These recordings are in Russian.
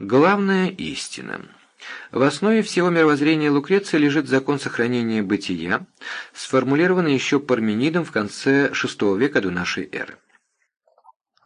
Главная истина. В основе всего мировоззрения Лукреция лежит закон сохранения бытия, сформулированный еще Парменидом в конце VI века до нашей эры.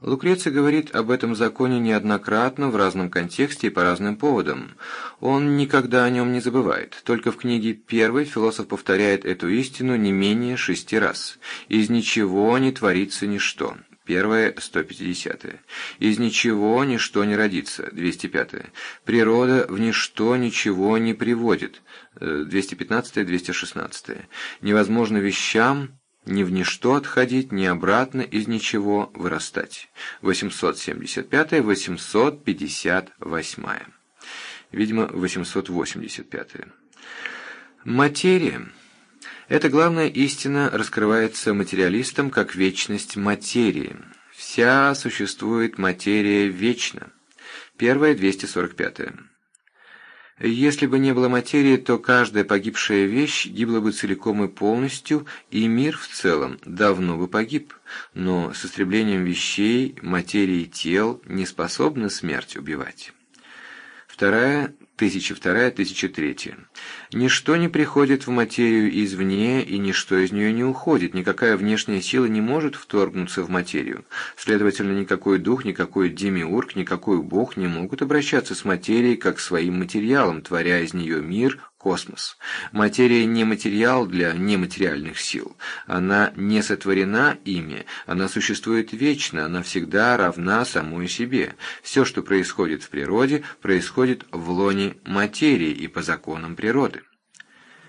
Лукреций говорит об этом законе неоднократно в разном контексте и по разным поводам. Он никогда о нем не забывает. Только в книге первой философ повторяет эту истину не менее шести раз. «Из ничего не творится ничто». Первое, 150. -е. Из ничего ничто не родится. 205. -е. Природа в ничто ничего не приводит. 215-216. Э, Невозможно вещам ни в ничто отходить, ни обратно из ничего вырастать. 875-858. Видимо, 885. Материя. Эта главная истина раскрывается материалистам как вечность материи. Вся существует материя вечно. Первое, 245. Если бы не было материи, то каждая погибшая вещь гибла бы целиком и полностью, и мир в целом давно бы погиб. Но с истреблением вещей, материи тел не способна смерть убивать. Вторая 1002-1003. Ничто не приходит в материю извне, и ничто из нее не уходит, никакая внешняя сила не может вторгнуться в материю. Следовательно, никакой дух, никакой демиург, никакой бог не могут обращаться с материей как своим материалом, творя из нее мир, космос. Материя не материал для нематериальных сил. Она не сотворена ими, она существует вечно, она всегда равна самой себе. Все, что происходит в природе, происходит в лоне материи и по законам природы.